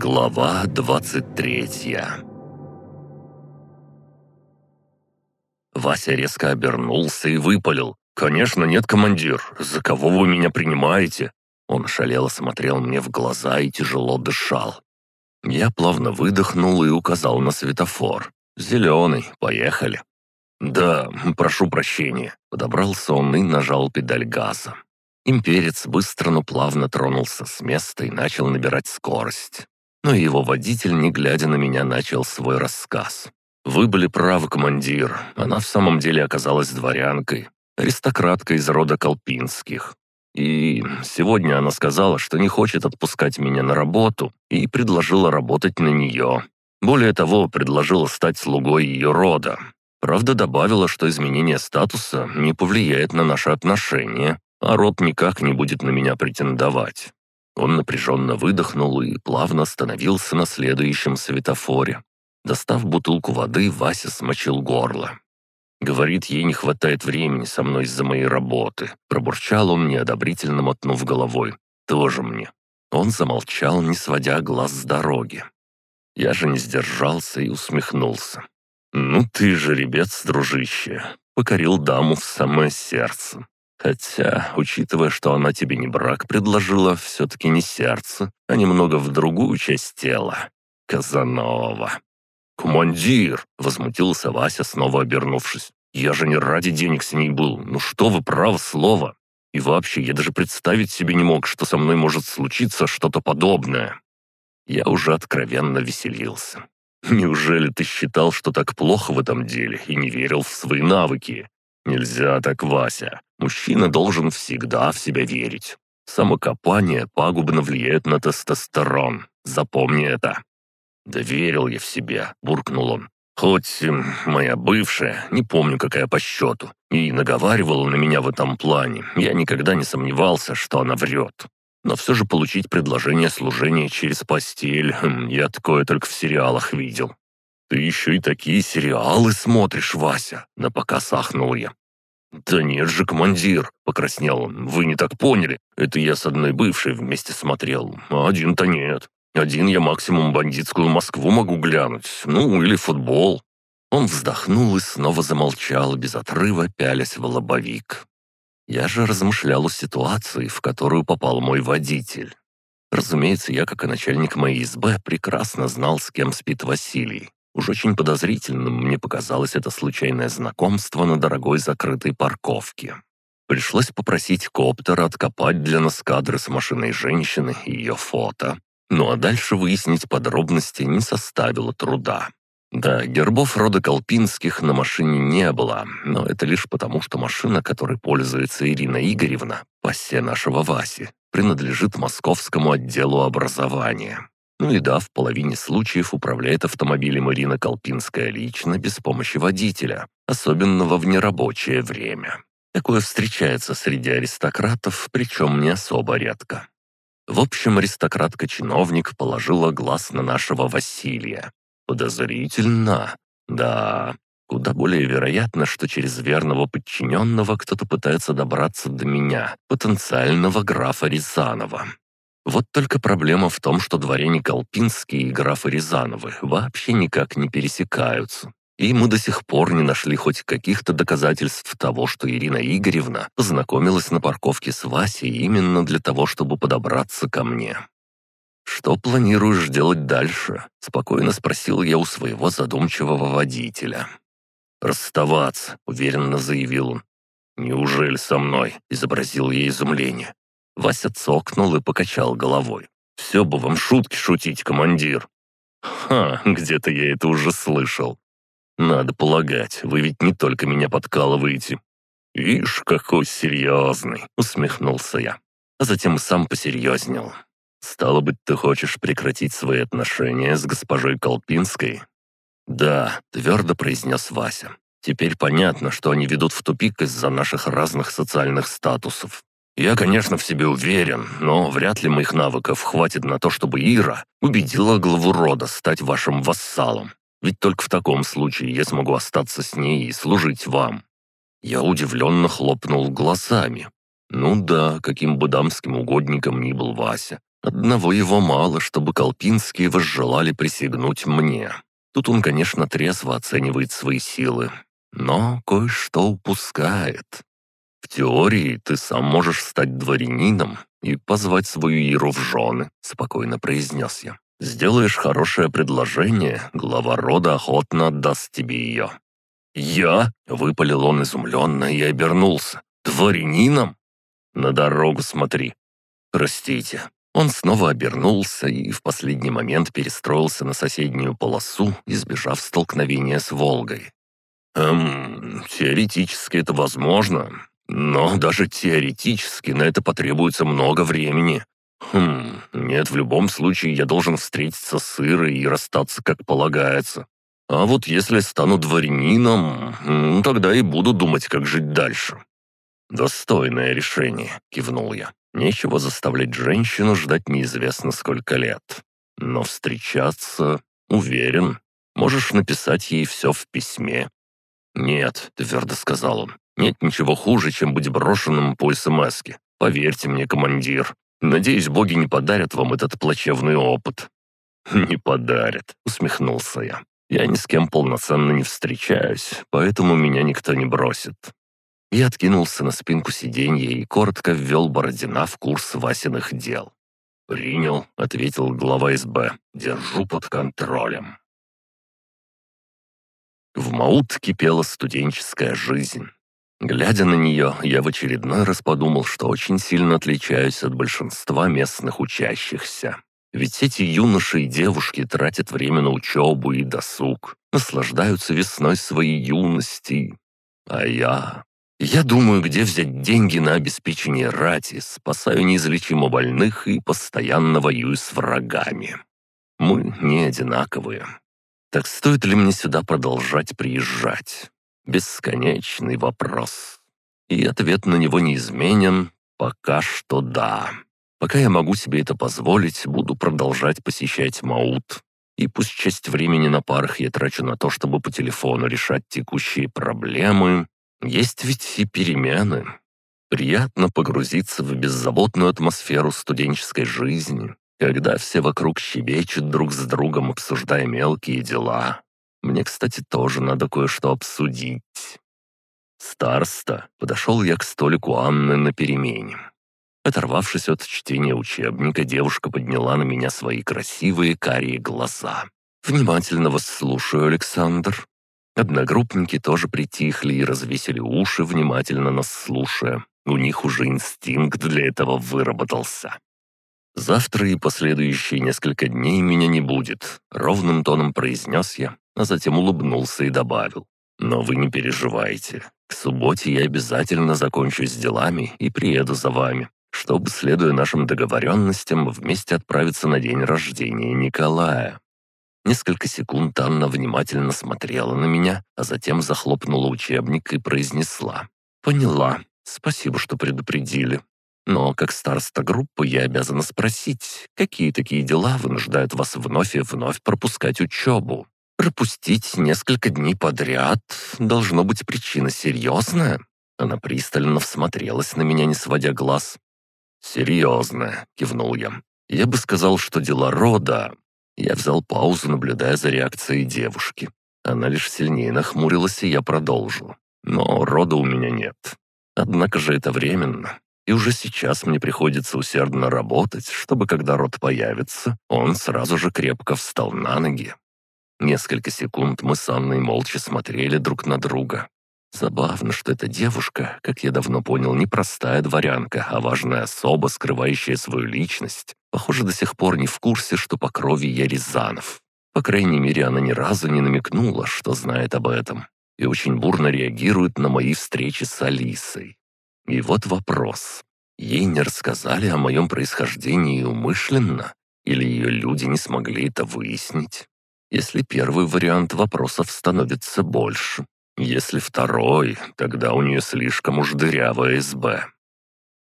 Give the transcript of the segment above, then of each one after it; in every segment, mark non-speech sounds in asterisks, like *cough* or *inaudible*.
Глава 23 Вася резко обернулся и выпалил. «Конечно нет, командир. За кого вы меня принимаете?» Он шалело смотрел мне в глаза и тяжело дышал. Я плавно выдохнул и указал на светофор. «Зеленый, поехали». «Да, прошу прощения». Подобрался он и нажал педаль газа. Имперец быстро, но плавно тронулся с места и начал набирать скорость. Но его водитель, не глядя на меня, начал свой рассказ. «Вы были правы, командир. Она в самом деле оказалась дворянкой, аристократкой из рода Колпинских. И сегодня она сказала, что не хочет отпускать меня на работу и предложила работать на нее. Более того, предложила стать слугой ее рода. Правда, добавила, что изменение статуса не повлияет на наши отношения, а род никак не будет на меня претендовать. Он напряженно выдохнул и плавно остановился на следующем светофоре. Достав бутылку воды, Вася смочил горло. Говорит, ей не хватает времени со мной из-за моей работы. Пробурчал он, неодобрительно мотнув головой. Тоже мне. Он замолчал, не сводя глаз с дороги. Я же не сдержался и усмехнулся. «Ну ты же, ребят, дружище, покорил даму в самое сердце. Хотя, учитывая, что она тебе не брак предложила, все-таки не сердце, а немного в другую часть тела. Казанова. «Командир!» — возмутился Вася, снова обернувшись. «Я же не ради денег с ней был. Ну что вы, право слово. И вообще, я даже представить себе не мог, что со мной может случиться что-то подобное». Я уже откровенно веселился. «Неужели ты считал, что так плохо в этом деле и не верил в свои навыки? Нельзя так, Вася. Мужчина должен всегда в себя верить. Самокопание пагубно влияет на тестостерон. Запомни это». «Да верил я в себя», — буркнул он. «Хоть э, моя бывшая, не помню, какая по счету, и наговаривала на меня в этом плане, я никогда не сомневался, что она врет. Но все же получить предложение служения через постель, хм, я такое только в сериалах видел. «Ты еще и такие сериалы смотришь, Вася!» — напоказ ахнул я. «Да нет же, командир!» — покраснел он. «Вы не так поняли. Это я с одной бывшей вместе смотрел, а один-то нет. Один я максимум бандитскую Москву могу глянуть, ну или футбол». Он вздохнул и снова замолчал, без отрыва пялясь в лобовик. Я же размышлял о ситуации, в которую попал мой водитель. Разумеется, я, как и начальник моей СБ, прекрасно знал, с кем спит Василий. Уж очень подозрительным мне показалось это случайное знакомство на дорогой закрытой парковке. Пришлось попросить коптер откопать для нас кадры с машиной женщины и ее фото. Ну а дальше выяснить подробности не составило труда. Да, гербов рода Колпинских на машине не было, но это лишь потому, что машина, которой пользуется Ирина Игоревна, пассе нашего Васи, принадлежит московскому отделу образования. Ну и да, в половине случаев управляет автомобилем Ирина Колпинская лично, без помощи водителя, особенно во внерабочее время. Такое встречается среди аристократов, причем не особо редко. В общем, аристократка-чиновник положила глаз на нашего Василия. Подозрительно. Да, куда более вероятно, что через верного подчиненного кто-то пытается добраться до меня, потенциального графа Рязанова. Вот только проблема в том, что дворяне Колпинские и графы Рязановы вообще никак не пересекаются. И мы до сих пор не нашли хоть каких-то доказательств того, что Ирина Игоревна познакомилась на парковке с Васей именно для того, чтобы подобраться ко мне. «Что планируешь делать дальше?» — спокойно спросил я у своего задумчивого водителя. «Расставаться», — уверенно заявил он. «Неужели со мной?» — изобразил я изумление. Вася цокнул и покачал головой. «Все бы вам шутки шутить, командир!» «Ха, где-то я это уже слышал. Надо полагать, вы ведь не только меня подкалываете». «Ишь, какой серьезный!» — усмехнулся я. А затем сам посерьезнел. «Стало быть, ты хочешь прекратить свои отношения с госпожой Колпинской?» «Да», — твердо произнес Вася. «Теперь понятно, что они ведут в тупик из-за наших разных социальных статусов. Я, конечно, в себе уверен, но вряд ли моих навыков хватит на то, чтобы Ира убедила главу рода стать вашим вассалом. Ведь только в таком случае я смогу остаться с ней и служить вам». Я удивленно хлопнул глазами. Ну да, каким бы дамским угодником ни был Вася, Одного его мало, чтобы Колпинские возжелали присягнуть мне. Тут он, конечно, трезво оценивает свои силы, но кое-что упускает. Теории ты сам можешь стать дворянином и позвать свою Иру в жены», — спокойно произнес я. «Сделаешь хорошее предложение, глава рода охотно отдаст тебе ее». «Я?» — выпалил он изумленно и обернулся. «Дворянином?» «На дорогу смотри». «Простите». Он снова обернулся и в последний момент перестроился на соседнюю полосу, избежав столкновения с Волгой. «Эм, теоретически это возможно, но даже теоретически на это потребуется много времени. Хм, нет, в любом случае я должен встретиться с Ирой и расстаться как полагается. А вот если стану дворянином, тогда и буду думать, как жить дальше». «Достойное решение», — кивнул я. «Нечего заставлять женщину ждать неизвестно сколько лет. Но встречаться, уверен, можешь написать ей все в письме». «Нет», — твердо сказал он, нет ничего хуже, чем быть брошенным по СМСке. Поверьте мне, командир. Надеюсь, боги не подарят вам этот плачевный опыт». «Не подарят», — усмехнулся я. «Я ни с кем полноценно не встречаюсь, поэтому меня никто не бросит». Я откинулся на спинку сиденья и коротко ввел Бородина в курс Васиных дел. «Принял», — ответил глава СБ. «Держу под контролем». В Маут кипела студенческая жизнь. Глядя на нее, я в очередной раз подумал, что очень сильно отличаюсь от большинства местных учащихся. Ведь эти юноши и девушки тратят время на учебу и досуг, наслаждаются весной своей юности. А я... Я думаю, где взять деньги на обеспечение рати, спасаю неизлечимо больных и постоянно воюю с врагами. Мы не одинаковые. Так стоит ли мне сюда продолжать приезжать? Бесконечный вопрос. И ответ на него неизменен. Пока что да. Пока я могу себе это позволить, буду продолжать посещать Маут. И пусть часть времени на парах я трачу на то, чтобы по телефону решать текущие проблемы, есть ведь и перемены. Приятно погрузиться в беззаботную атмосферу студенческой жизни, когда все вокруг щебечут друг с другом, обсуждая мелкие дела, мне, кстати, тоже надо кое-что обсудить. Старста, подошел я к столику Анны на перемене. Оторвавшись от чтения учебника, девушка подняла на меня свои красивые карие глаза. «Внимательно вас слушаю, Александр». Одногруппники тоже притихли и развесили уши, внимательно нас слушая. У них уже инстинкт для этого выработался. «Завтра и последующие несколько дней меня не будет», — ровным тоном произнес я, а затем улыбнулся и добавил. «Но вы не переживайте. К субботе я обязательно закончу с делами и приеду за вами, чтобы, следуя нашим договоренностям, вместе отправиться на день рождения Николая». Несколько секунд Анна внимательно смотрела на меня, а затем захлопнула учебник и произнесла. «Поняла. Спасибо, что предупредили. Но как староста группы я обязана спросить, какие такие дела вынуждают вас вновь и вновь пропускать учебу? Пропустить несколько дней подряд должно быть причина серьезная. Она пристально всмотрелась на меня, не сводя глаз. «Серьезно», — кивнул я. «Я бы сказал, что дела рода». Я взял паузу, наблюдая за реакцией девушки. Она лишь сильнее нахмурилась, и я продолжил. «Но рода у меня нет. Однако же это временно. И уже сейчас мне приходится усердно работать, чтобы, когда род появится, он сразу же крепко встал на ноги. Несколько секунд мы с Анной молча смотрели друг на друга. Забавно, что эта девушка, как я давно понял, не простая дворянка, а важная особа, скрывающая свою личность, похоже, до сих пор не в курсе, что по крови я Рязанов. По крайней мере, она ни разу не намекнула, что знает об этом, и очень бурно реагирует на мои встречи с Алисой. И вот вопрос. Ей не рассказали о моем происхождении умышленно? Или ее люди не смогли это выяснить? Если первый вариант вопросов становится больше. Если второй, тогда у нее слишком уж дырявая СБ.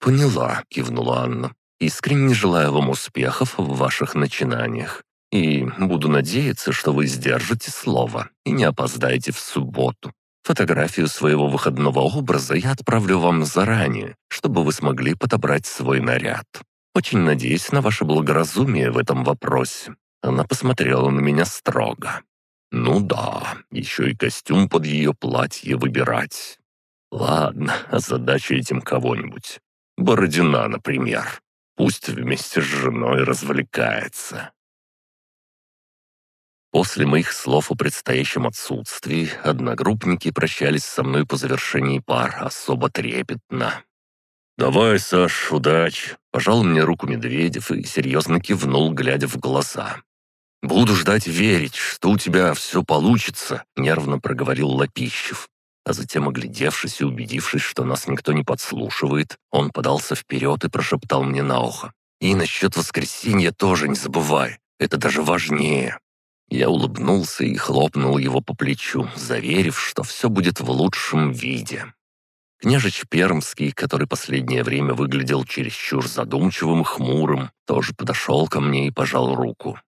«Поняла», — кивнула Анна. «Искренне желаю вам успехов в ваших начинаниях. И буду надеяться, что вы сдержите слово и не опоздаете в субботу. Фотографию своего выходного образа я отправлю вам заранее, чтобы вы смогли подобрать свой наряд. Очень надеюсь на ваше благоразумие в этом вопросе». Она посмотрела на меня строго. «Ну да, еще и костюм под ее платье выбирать. Ладно, *laughs* озадачу этим кого-нибудь. Бородина, например. Пусть вместе с женой развлекается». После моих слов о предстоящем отсутствии одногруппники прощались со мной по завершении пар особо трепетно. «Давай, Саш, удачи!» — пожал мне руку Медведев и серьезно кивнул, глядя в глаза. «Буду ждать верить, что у тебя все получится», — нервно проговорил Лопищев. А затем, оглядевшись и убедившись, что нас никто не подслушивает, он подался вперед и прошептал мне на ухо. «И насчет воскресенья тоже не забывай, это даже важнее». Я улыбнулся и хлопнул его по плечу, заверив, что все будет в лучшем виде. Княжич Пермский, который последнее время выглядел чересчур задумчивым и хмурым, тоже подошел ко мне и пожал руку.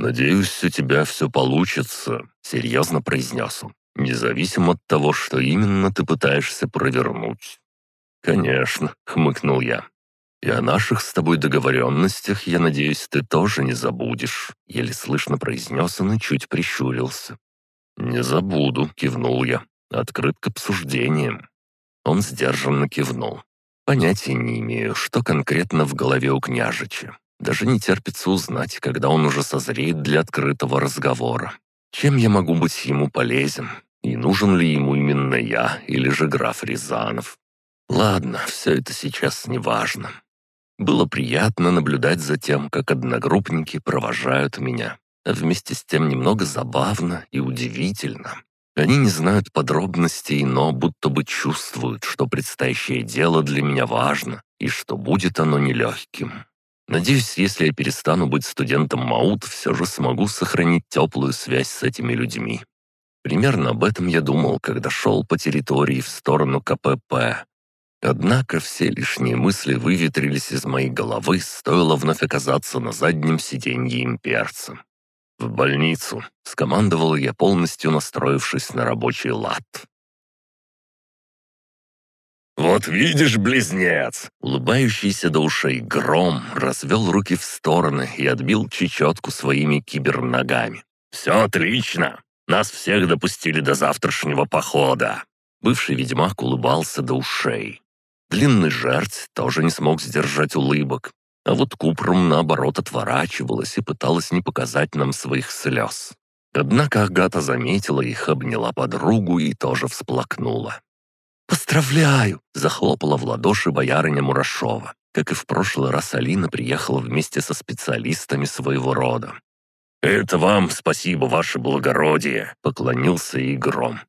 «Надеюсь, у тебя все получится», — серьезно произнес он, «независимо от того, что именно ты пытаешься провернуть». «Конечно», — хмыкнул я. И о наших с тобой договоренностях, я надеюсь, ты тоже не забудешь», — еле слышно произнес он и чуть прищурился. «Не забуду», — кивнул я. «Открыт к обсуждениям». Он сдержанно кивнул. «Понятия не имею, что конкретно в голове у княжича. Даже не терпится узнать, когда он уже созреет для открытого разговора. Чем я могу быть ему полезен? И нужен ли ему именно я или же граф Рязанов? Ладно, все это сейчас не важно. Было приятно наблюдать за тем, как одногруппники провожают меня. А вместе с тем немного забавно и удивительно. Они не знают подробностей, но будто бы чувствуют, что предстоящее дело для меня важно и что будет оно нелегким. Надеюсь, если я перестану быть студентом МАУТ, все же смогу сохранить теплую связь с этими людьми. Примерно об этом я думал, когда шел по территории в сторону КПП, Однако все лишние мысли выветрились из моей головы, стоило вновь оказаться на заднем сиденье имперца. «В больницу», — скомандовал я, полностью настроившись на рабочий лад. «Вот видишь, близнец!» Улыбающийся до ушей гром развел руки в стороны и отбил чечетку своими киберногами. «Все отлично! Нас всех допустили до завтрашнего похода!» Бывший ведьмак улыбался до ушей. Длинный жерть тоже не смог сдержать улыбок, а вот Купрум, наоборот, отворачивалась и пыталась не показать нам своих слез. Однако Агата заметила их, обняла подругу и тоже всплакнула. «Поздравляю!» — захлопала в ладоши боярыня Мурашова. Как и в прошлый раз, Алина приехала вместе со специалистами своего рода. «Это вам спасибо, ваше благородие!» — поклонился ей гром.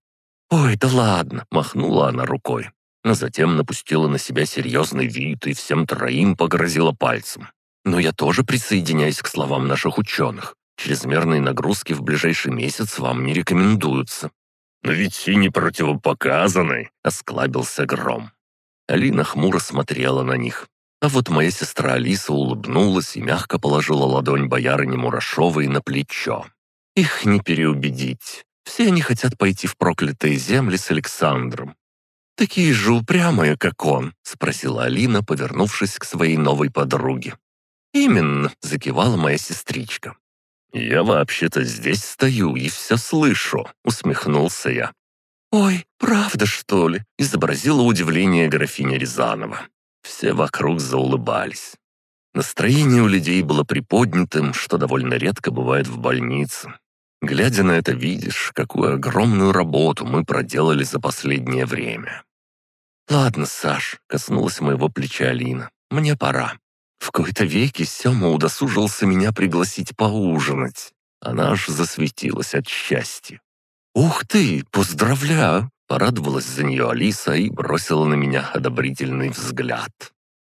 «Ой, да ладно!» — махнула она рукой но затем напустила на себя серьезный вид и всем троим погрозила пальцем. Но я тоже присоединяюсь к словам наших ученых. Чрезмерные нагрузки в ближайший месяц вам не рекомендуются. «Но ведь и не противопоказаны», — осклабился Гром. Алина хмуро смотрела на них. А вот моя сестра Алиса улыбнулась и мягко положила ладонь боярыни Мурашовой на плечо. Их не переубедить. Все они хотят пойти в проклятые земли с Александром. «Такие же упрямые, как он?» — спросила Алина, повернувшись к своей новой подруге. «Именно», — закивала моя сестричка. «Я вообще-то здесь стою и все слышу», — усмехнулся я. «Ой, правда, что ли?» — изобразила удивление графиня Рязанова. Все вокруг заулыбались. Настроение у людей было приподнятым, что довольно редко бывает в больнице. Глядя на это, видишь, какую огромную работу мы проделали за последнее время. «Ладно, Саш», — коснулась моего плеча Алина, — «мне пора». В кои-то веки Сёма удосужился меня пригласить поужинать. Она аж засветилась от счастья. «Ух ты, поздравляю!» — порадовалась за нее Алиса и бросила на меня одобрительный взгляд.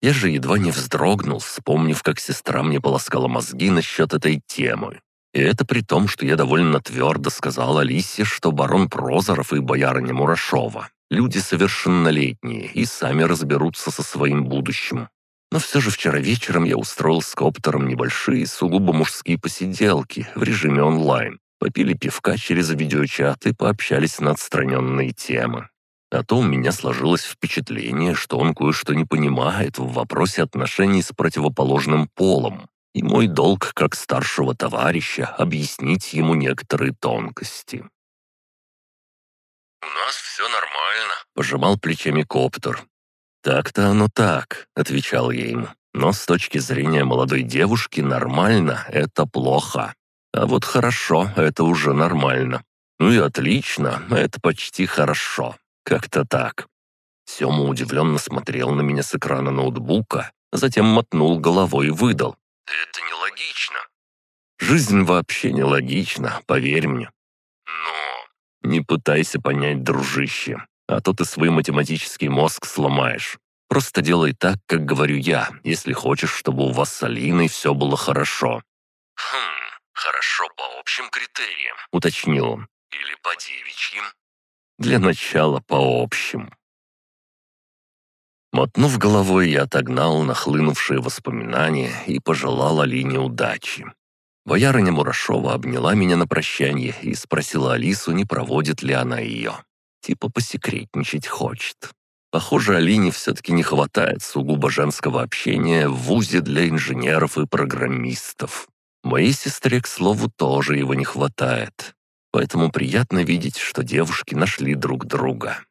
Я же едва не вздрогнул, вспомнив, как сестра мне полоскала мозги насчет этой темы. И это при том, что я довольно твердо сказал Алисе, что барон Прозоров и боярыня Мурашова Люди совершеннолетние и сами разберутся со своим будущим. Но все же вчера вечером я устроил с коптером небольшие, сугубо мужские посиделки в режиме онлайн. Попили пивка через видеочат и пообщались на отстраненные темы. А то у меня сложилось впечатление, что он кое-что не понимает в вопросе отношений с противоположным полом. И мой долг, как старшего товарища, объяснить ему некоторые тонкости. «У нас все нормально», — пожимал плечами коптер. «Так-то оно так», — отвечал я ему. «Но с точки зрения молодой девушки нормально — это плохо. А вот хорошо — это уже нормально. Ну и отлично — это почти хорошо. Как-то так». Сема удивленно смотрел на меня с экрана ноутбука, затем мотнул головой и выдал. «Это нелогично». «Жизнь вообще нелогична, поверь мне». «Но...» «Не пытайся понять, дружище а то ты свой математический мозг сломаешь. Просто делай так, как говорю я, если хочешь, чтобы у вас с Алиной все было хорошо». «Хм, хорошо по общим критериям», — уточнил он. «Или по девичьим?» «Для начала по общим». Мотнув головой, я отогнал нахлынувшие воспоминания и пожелал Алине удачи. Боярыня Мурашова обняла меня на прощание и спросила Алису, не проводит ли она ее. Типа посекретничать хочет. Похоже, Алине все-таки не хватает сугубо женского общения в ВУЗе для инженеров и программистов. Моей сестре, к слову, тоже его не хватает. Поэтому приятно видеть, что девушки нашли друг друга.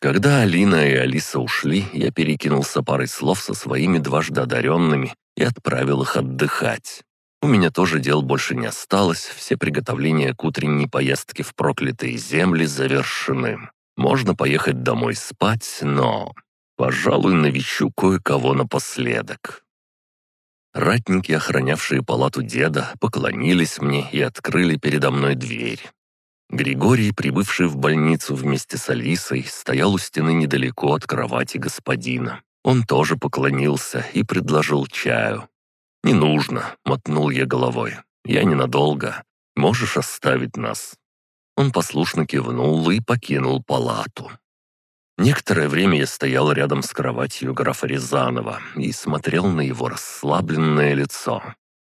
Когда Алина и Алиса ушли, я перекинулся парой слов со своими дважды одаренными и отправил их отдыхать. У меня тоже дел больше не осталось, все приготовления к утренней поездке в проклятые земли завершены. Можно поехать домой спать, но... Пожалуй, навещу кое-кого напоследок. Ратники, охранявшие палату деда, поклонились мне и открыли передо мной дверь. Григорий, прибывший в больницу вместе с Алисой, стоял у стены недалеко от кровати господина. Он тоже поклонился и предложил чаю. «Не нужно», — мотнул я головой. «Я ненадолго. Можешь оставить нас». Он послушно кивнул и покинул палату. Некоторое время я стоял рядом с кроватью графа Рязанова и смотрел на его расслабленное лицо.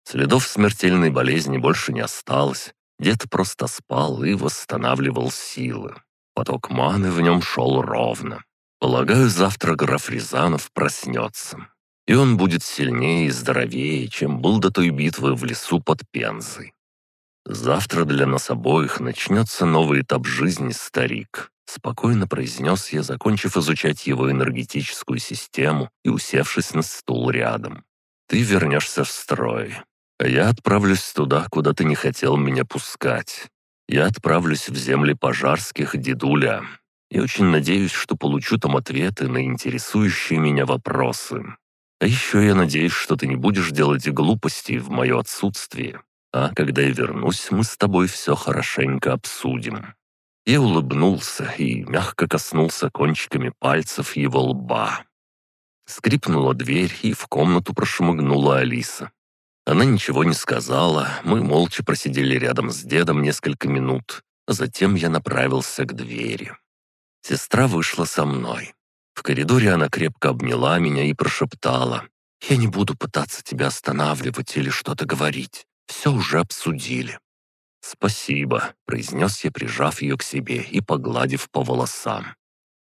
Следов смертельной болезни больше не осталось. Дед просто спал и восстанавливал силы. Поток маны в нем шел ровно. Полагаю, завтра граф Рязанов проснется и он будет сильнее и здоровее, чем был до той битвы в лесу под Пензой. Завтра для нас обоих начнется новый этап жизни, старик. Спокойно произнес я, закончив изучать его энергетическую систему и усевшись на стул рядом. Ты вернешься в строй, а я отправлюсь туда, куда ты не хотел меня пускать. Я отправлюсь в земли пожарских, дедуля, и очень надеюсь, что получу там ответы на интересующие меня вопросы. А еще я надеюсь, что ты не будешь делать глупостей в мое отсутствие. А когда я вернусь, мы с тобой все хорошенько обсудим». Я улыбнулся и мягко коснулся кончиками пальцев его лба. Скрипнула дверь, и в комнату прошмыгнула Алиса. Она ничего не сказала, мы молча просидели рядом с дедом несколько минут. Затем я направился к двери. Сестра вышла со мной. В коридоре она крепко обняла меня и прошептала. «Я не буду пытаться тебя останавливать или что-то говорить. Все уже обсудили». «Спасибо», — произнес я, прижав ее к себе и погладив по волосам.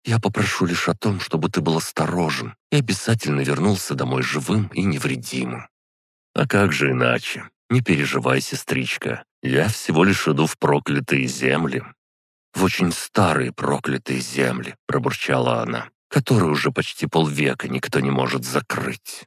«Я попрошу лишь о том, чтобы ты был осторожен и обязательно вернулся домой живым и невредимым». «А как же иначе? Не переживай, сестричка. Я всего лишь иду в проклятые земли». «В очень старые проклятые земли», — пробурчала она который уже почти полвека никто не может закрыть.